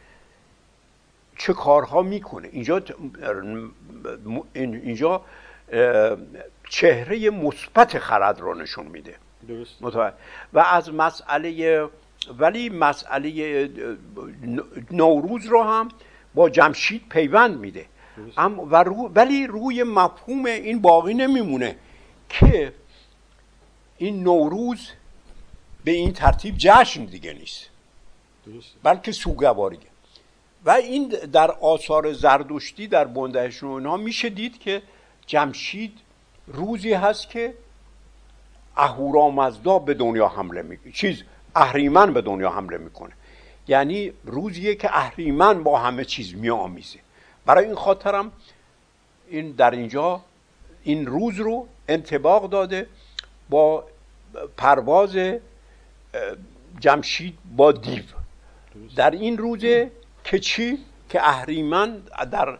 چه کارها می‌کنه. اینجا اینجا چهره مثبت خرد رو نشون میده. درست. و از مسئله ولی مسئله نوروز رو هم با جمشید پیوند میده. و ولی روی مفهوم این باقی نمیمونه که این نوروز به این ترتیب جشن دیگه نیست. بلکه سوگواریه و این در آثار زردشتی در بندهشون ها میشه دید که جمشید روزی هست که اهورامزدا به دنیا حمله می‌کنه. چیز اهریمن به دنیا حمله می‌کنه. یعنی روزیه که اهریمن با همه چیز میآمیزه. برای این خاطرم این در اینجا این روز رو انتباق داده با پرواز جمشید با دیو. در این روزه که چی؟ که اهریمن در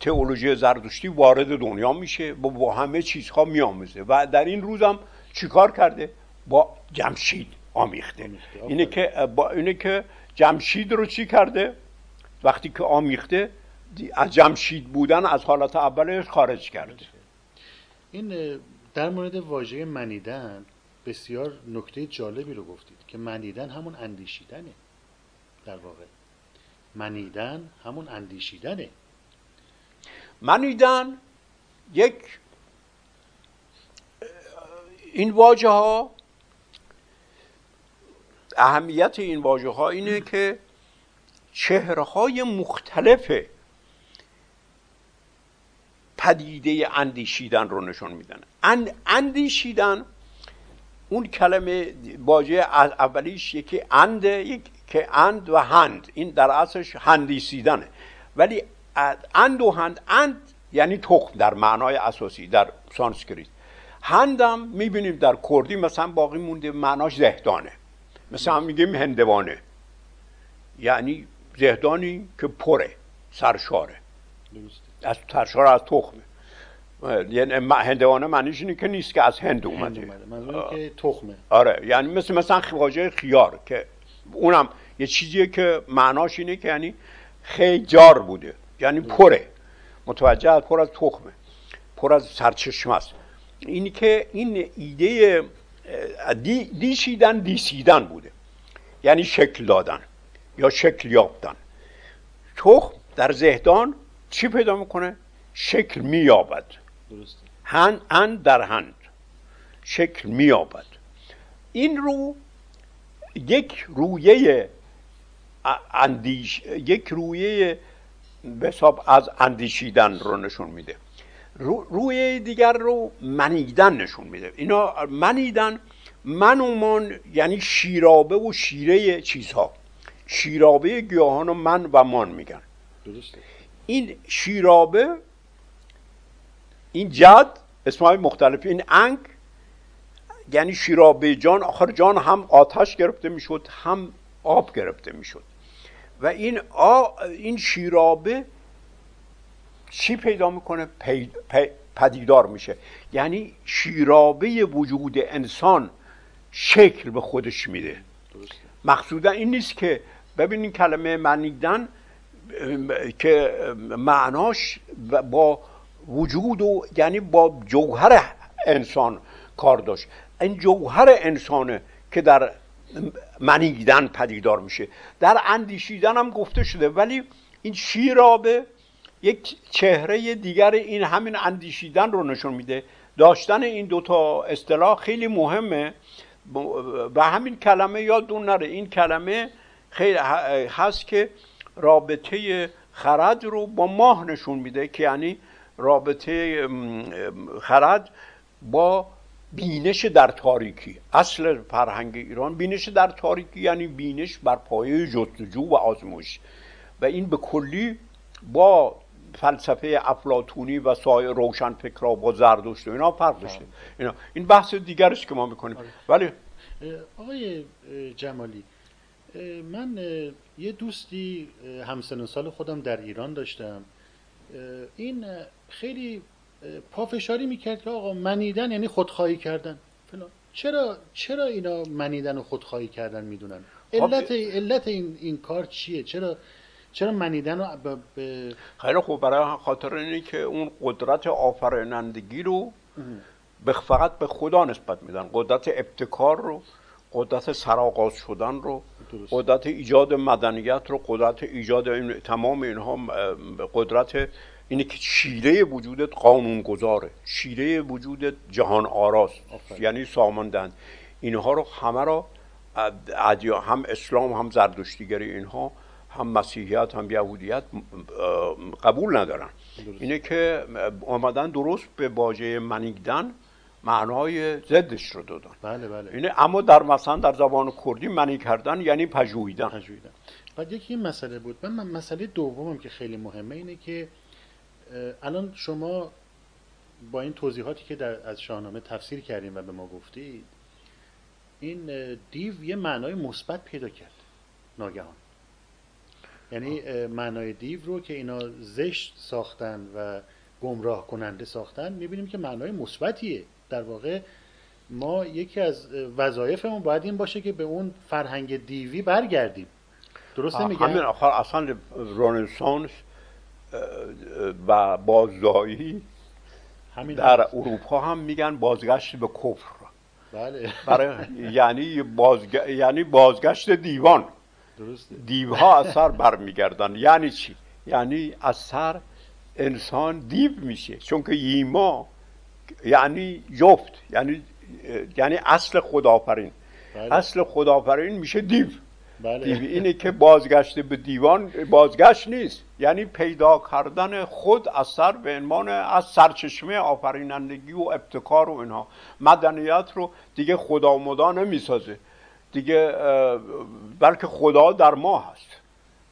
تئولوژی زردشتی وارد دنیا میشه با, با همه چیزها میآموزه و در این روزم چیکار کرده؟ با جمشید آمیخته. اینه که با اینه که جمشید رو چی کرده؟ وقتی که آمیخته از جمشید بودن از حالت اولش خارج کرده این در مورد واژه منیدن بسیار نکته جالبی رو گفتید که منیدن همون اندیشیدنه. در واقع منیدن همون اندیشیدنه. منیدن یک این واژه ها اهمیت این واژه ها اینه که چهره های مختلف پدیده اندیشیدن رو نشون میدن. اندیشیدن اون کلمه واژه اولیش یکی اند یک که اند و هند. این در اصلش هندیسیدنه. ولی اند و هند اند یعنی تخم در معنای اساسی در سانسکریت. هندم می‌بینیم در کردی مثلا باقی مونده معناش زهدانه. مثلا میگیم هندوانه. یعنی زهدانی که پره سرشاره. از سرشار از تخمه یعنی هندوانه معنیش اینه که نیست که از هند اومده. که تخمه. آره یعنی مثل مثلا واژه خیار که اونم یه چیزیه که معناش اینه که یعنی خیجار بوده. یعنی پره. متوجه از پر از تخمه. پر از سرچشمه است. اینی که این ایده دی دیشیدن دیسیدن بوده. یعنی شکل دادن یا شکل یافتن. تخم در زهدان چی پیدا می‌کنه؟ شکل مییابد. هن ان در هند شکل مییابد. این رو یک رویه اندیش یک رویه به از اندیشیدن رو نشون میده. روی دیگر رو منیدن نشون میده. اینا منیدن من و من یعنی شیرابه و شیره چیزها. شیرابه گیاهان و من و من میگن. درسته. این شیرابه این جد اسمهای مختلف. این انگ یعنی شیرابه جان آخر جان هم آتش گرفته می‌شد هم آب گرفته می‌شد. و این آ این شیرابه چی پیدا می‌کنه؟ پدیدار میشه. یعنی شیرابه وجود انسان شکل به خودش میده. مقصودا این نیست که ببینین کلمه منیدن که معناش با وجود و یعنی با جوهر انسان کار داشت. این جوهر انسانه که در منیدن پدیدار میشه. در اندیشیدن هم گفته شده ولی این شیرابه یک چهره دیگر این همین اندیشیدن رو نشون میده. داشتن این دوتا اصطلاح خیلی مهمه. و همین کلمه یادتون نره. این کلمه خیلی هست که رابطه خرد رو با ماه نشون میده که یعنی رابطه خرد با بینش در تاریکی. اصل فرهنگ ایران بینش در تاریکی یعنی بینش بر پایه جستجو و آزموش و این به کلی با فلسفه افلاتونی و سایر روشن فکرها با زردشت و اینا فرق داشته. اینا این بحث دیگرش که ما می‌کنیم. آره. ولی آقای جمالی من یه دوستی همسن سال خودم در ایران داشتم. این خیلی پافشاری می‌کرد که آقا منیدن یعنی خودخواهی کردن. فلان. چرا چرا اینا منیدن و خودخواهی کردن می‌دونن؟ علت علت این این کار چیه؟ چرا چرا منیدن رو به خیلی خوب. برای خاطر اینه که اون قدرت آفرینندگی رو به فقط به خدا نسبت میدن. قدرت ابتکار رو قدرت سرآغاز شدن رو. قدرت ایجاد مدنیت رو قدرت ایجاد این تمام اینها قدرت اینه که شیره وجودت قانون گذاره شیره وجودت جهان آراست. یعنی ساماندن اینها رو همه رو هم اسلام هم زردشتیگری اینها هم مسیحیت هم یهودیت قبول ندارن. اینه که آمدن درست به واژه منیگدن معنای زدش رو دادن. بله بله. اینه اما در مثلا در زبان کردی منی کردن یعنی پژوهیدن. پژوهیدن. بعد یکی این مسئله بود. من مسئله دومم که خیلی مهمه اینه که الان شما با این توضیحاتی که در از شاهنامه تفسیر کردیم و به ما گفتید این دیو یه معنای مثبت پیدا کرد. ناگهان. یعنی معنای دیو رو که اینا زشت ساختن و گمراه کننده ساختن می‌بینیم که معنای مثبتیه. در واقع ما یکی از وظایفمون باید این باشه که به اون فرهنگ دیوی برگردیم. درسته میگم؟ همین آخر اصلا رنسانس و بازدایی در اروپا هم میگن بازگشت به کفر. بله. برای یعنی بازگ... یعنی بازگشت دیوان. درسته. دیوها از سر برمیگردن. یعنی چی؟ یعنی از سر انسان دیو میشه. چون که ییما یعنی جفت یعنی یعنی اصل خدافرین بله. اصل خدافرین میشه دیو. بله. دیو اینه که بازگشت به دیوان بازگشت نیست. یعنی پیدا کردن خود از سر به عنوان از سرچشمه آفرینندگی و ابتکار و اینها. مدنیت رو دیگه خدا مدا نمی‌سازه. دیگه بلکه خدا در ما هست.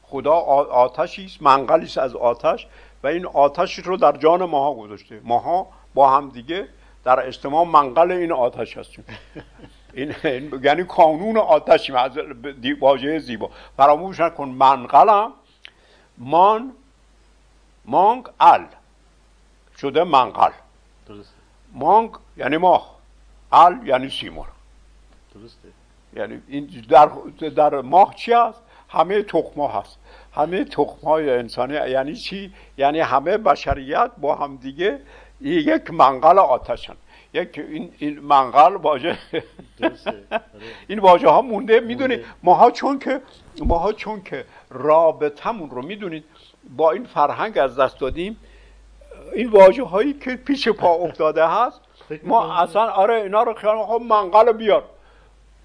خدا آتشی است منقلی است از آتش و این آتش رو در جان ماها گذاشته. ماها با هم دیگه در اجتماع منقل این آتش هستیم. این یعنی کانون آتشی واژه زیبا. فراموش نکن منقلم. مان مانگ ال. شده منقل. مانگ یعنی ماه. ال یعنی سیمور درسته. یعنی این در, در ماه چی هست؟ همه تخم هست. همه تخم های انسانی یعنی چی؟ یعنی همه بشریت با هم دیگه یک منقل آتشن یک این, این منقل واژه. این واژه ها مونده می‌دونید؟ ماها چون که ماها چون که رابطمون رو می‌دونید با این فرهنگ از دست دادیم این واژه هایی که پیش پا افتاده هست ما اصلا آره اینا رو خیال خب منقل بیار.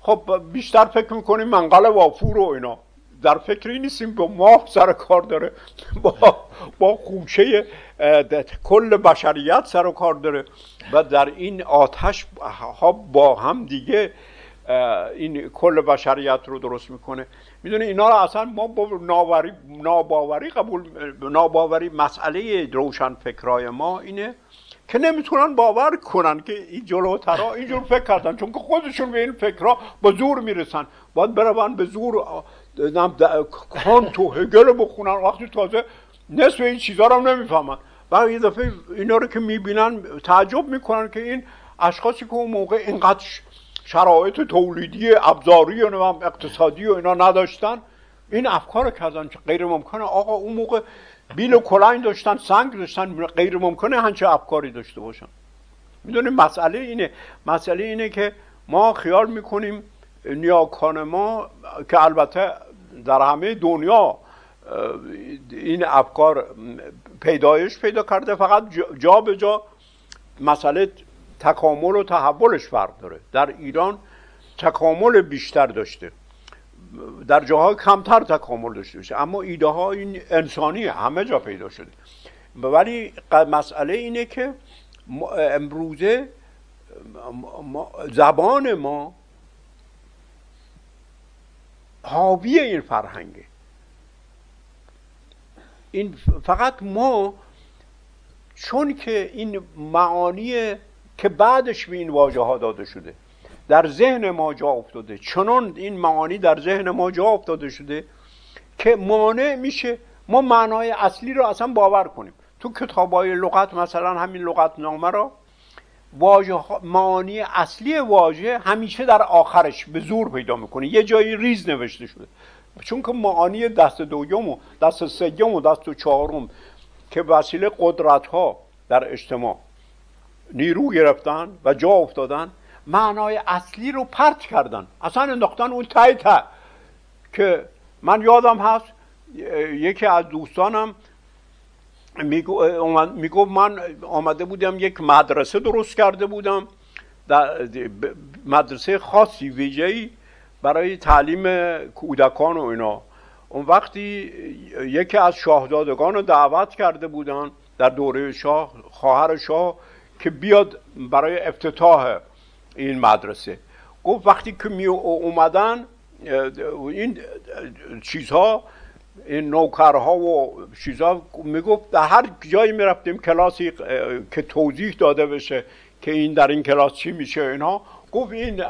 خب بیشتر فکر می‌کنیم منقل وافور و اینا. در فکری نیستیم با ماه سر کار داره. با با خوشه کل بشریت سر و کار داره و در این آتش ها با هم دیگه این کل بشریت رو درست می‌کنه می‌دونی اینا رو اصلا ما با ناباوری, ناباوری قبول ناباوری مسئله روشن فکرای ما اینه که نمی‌تونن باور کنن که این جلوترا اینجور فکر کردن چون که خودشون به این فکرها با زور می‌رسن باید برون به زور کانت و هگل بخونن وقتی تازه نصف این چیزها رو هم نمی‌فهمن و یه دفعه اینا رو که می‌بینن تعجب می‌کنن که این اشخاصی که اون موقع اینقدر شرایط تولیدی ابزاری و اقتصادی و اینا نداشتن این افکار کردن که غیر ممکنه. آقا اون موقع بیل و کلاین داشتن سنگ داشتن غیر ممکنه هنچه افکاری داشته باشن. می‌دونیم مسئله اینه. مسئله اینه که ما خیال می‌کنیم نیاکان ما که البته در همه دنیا این افکار پیدایش پیدا کرده فقط جا به جا مسئله تکامل و تحولش فرق داره. در ایران تکامل بیشتر داشته. در جاها کمتر تکامل داشته باشه. اما ایده ها این انسانی همه جا پیدا شده. ولی مسئله اینه که امروزه زبان ما حاوی این فرهنگه. این فقط ما چون که این معانی که بعدش به این واژه ها داده شده در ذهن ما جا افتاده چنان این معانی در ذهن ما جا افتاده شده که مانع میشه ما معنای اصلی رو اصلا باور کنیم. تو کتاب های لغت مثلا همین لغت نامه را واژه معانی اصلی واژه همیشه در آخرش به زور پیدا می‌کنه. یه جایی ریز نوشته شده. چون که معانی دست دوم و دست سوم و دست چهارم که وسیله قدرت ها در اجتماع نیرو گرفتن و جا افتادن معنای اصلی رو پرت کردن. اصلا انداختن اون تای تا که من یادم هست یکی از دوستانم میگو من آمده بودم یک مدرسه درست کرده بودم در مدرسه خاصی ویژه‌ای برای تعلیم کودکان و اینا. اون وقتی یکی از شاهزادگان رو دعوت کرده بودن در دوره شاه خواهر شاه که بیاد برای افتتاح این مدرسه. گفت وقتی که می اومدن این چیزها این نوکرها و چیزها می‌گفت در هر جایی می‌رفتیم کلاسی که توضیح داده بشه که این در این کلاس چی میشه اینا. گفت این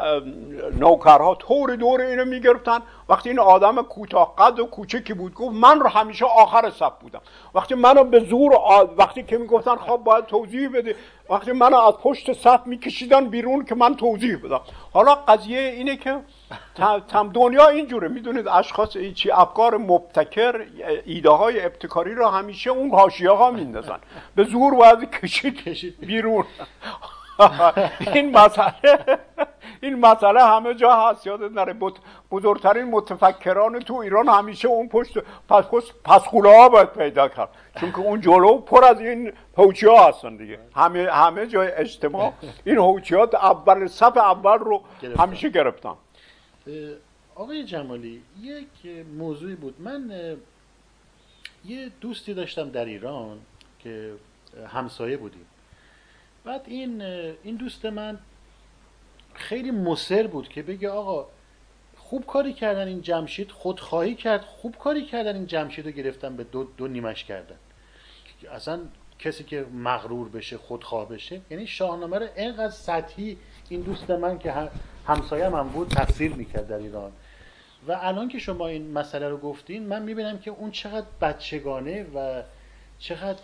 نوکرها طور دور اینو می‌گرفتن. وقتی این آدم کوتاه قد و کوچکی بود گفت من رو همیشه آخر صف بودم. وقتی منو به زور وقتی که می‌گفتن خب باید توضیح بده وقتی منو از پشت صف میکشیدن بیرون که من توضیح بدم. حالا قضیه اینه که تم دنیا اینجوره. می‌دونید اشخاص چی افکار مبتکر ایده های ابتکاری رو همیشه اون حاشیه ها میندازن. به زور باید کشید بیرون. این مسئله این مسئله همه جا هست یادت نره. بزرگترین متفکران تو ایران همیشه اون پشت پس پسخوله ها باید پیدا کرد. چون که اون جلو پر از این هوچی ها هستن دیگه. همه همه جای اجتماع این هوچی ها اول صف اول رو همیشه گرفتن. آقای جمالی یک موضوعی بود. من یه دوستی داشتم در ایران که همسایه بودیم. بعد این این دوست من خیلی مصر بود که بگه آقا خوب کاری کردن این جمشید خودخواهی کرد خوب کاری کردن این جمشید رو گرفتن به دو, دو نیمش کردن. اصلا کسی که مغرور بشه خودخواه بشه یعنی شاهنامه رو اینقدر سطحی این دوست من که همسایه من بود تفسیر می‌کرد در ایران. و الان که شما این مسئله رو گفتین من می‌بینم که اون چقدر بچگانه و چقدر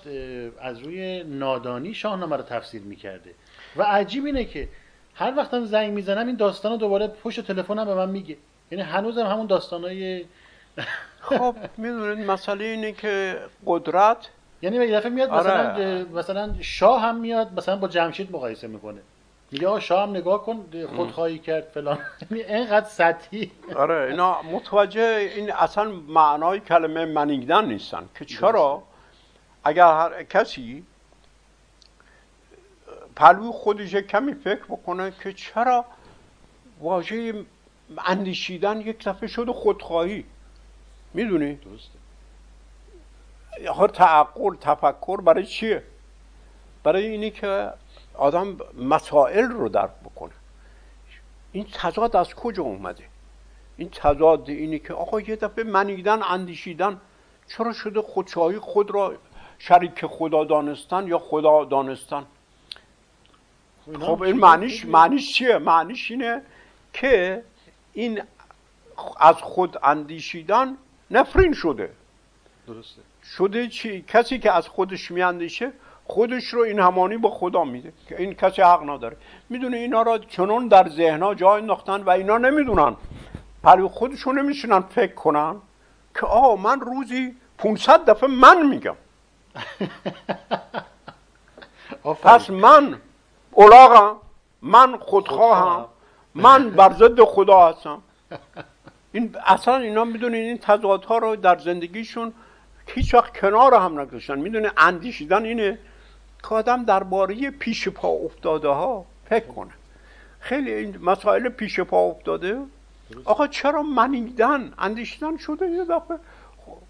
از روی نادانی شاهنامه رو تفسیر می‌کرده. و عجیب اینه که هر وقتم زنگ می‌زنم این داستان رو دوباره پشت تلفنم به من میگه. یعنی هنوزم همون داستانای خب می‌دونید مسئله اینه که قدرت یعنی یه دفعه میاد مثلا آره. مثلا شاه هم میاد مثلا با جمشید مقایسه می‌کنه. میگه شاه هم نگاه کن خودخواهی کرد فلان. یعنی اینقدر سطحی. آره اینا متوجه این اصلا معنای کلمه منیگدن نیستن. که چرا؟ اگر هر کسی پلوی خودش کمی فکر بکنه که چرا واژه اندیشیدن یک دفعه شده خودخواهی می‌دونی؟ درسته هر تعقل تفکر برای چیه؟ برای اینی که آدم مسائل رو درک بکنه این تضاد از کجا اومده این تضاد اینی که آقا یه دفعه منیدن اندیشیدن چرا شده خودشاهی خود را شریک خدا دانستن یا خدا دانستن؟ خب این معنیش معنیش چیه؟ معنیش اینه که این از خود اندیشیدن نفرین شده. درسته. شده چی؟ کسی که از خودش میاندیشه خودش رو این همانی با خدا میده. که این کسی حق نداره. می‌دونه اینا را چنون در ذهنا جا انداختن و اینا نمی‌دونن. برای خودشون نمیشونن فکر کنن که آه من روزی 500 دفعه من میگم. پس من اولاغم من خودخواهم من بر ضد خدا هستم. این اصلا اینا می‌دونین این تضادها رو در زندگیشون هیچ وقت کنار هم نگذاشتن. می‌دونه اندیشیدن اینه که آدم درباره پیش پا افتاده ها فکر کنه. خیلی این مسائل پیش پا افتاده. آقا چرا منیدن؟ اندیشیدن شده یه دفعه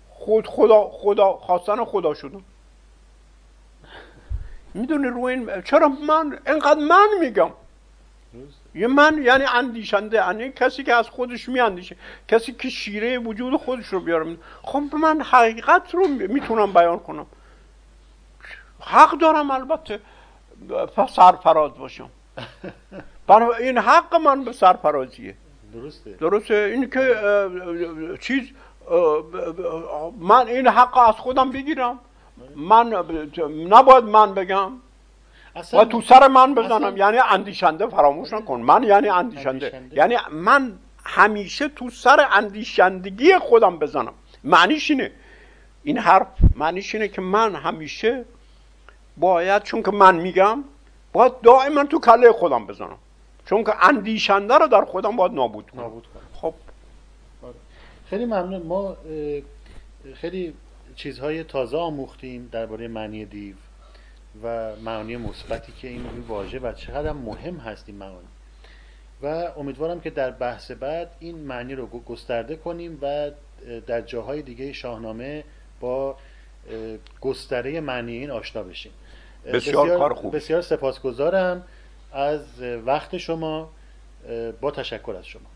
خود خدا خدا خواستن خدا شدن می‌دونی روی این چرا من انقدر من میگم. یه من یعنی اندیشنده یعنی کسی که از خودش میاندیشه. کسی که شیره وجود خودش رو بیارم خب من حقیقت رو می‌تونم بیان کنم. حق دارم البته سرفراز باشم. برای این حق من به سرفرازیه. درسته. درسته؟ این که چیز من این حق از خودم بگیرم. من نباید من بگم اصلا و تو سر من بزنم. یعنی اندیشنده فراموش نکن. من یعنی اندیشنده. اندیشنده. یعنی من همیشه تو سر اندیشندگی خودم بزنم. معنیش اینه. این حرف معنیش اینه که من همیشه باید چون که من میگم باید دائما تو کله خودم بزنم. چون که اندیشنده رو در خودم باید نابود کنم. نابود کنم. خب. خیلی ممنون. ما خیلی چیزهای تازه آموختیم درباره معنی دیو و معانی مثبتی که این واژه و چقدر هم مهم هست این معانی. و امیدوارم که در بحث بعد این معنی رو گسترده کنیم و در جاهای دیگه شاهنامه با گستره معنی این آشنا بشیم. اه، بسیار کار خوبی. بسیار سپاسگزارم از وقت شما با تشکر از شما.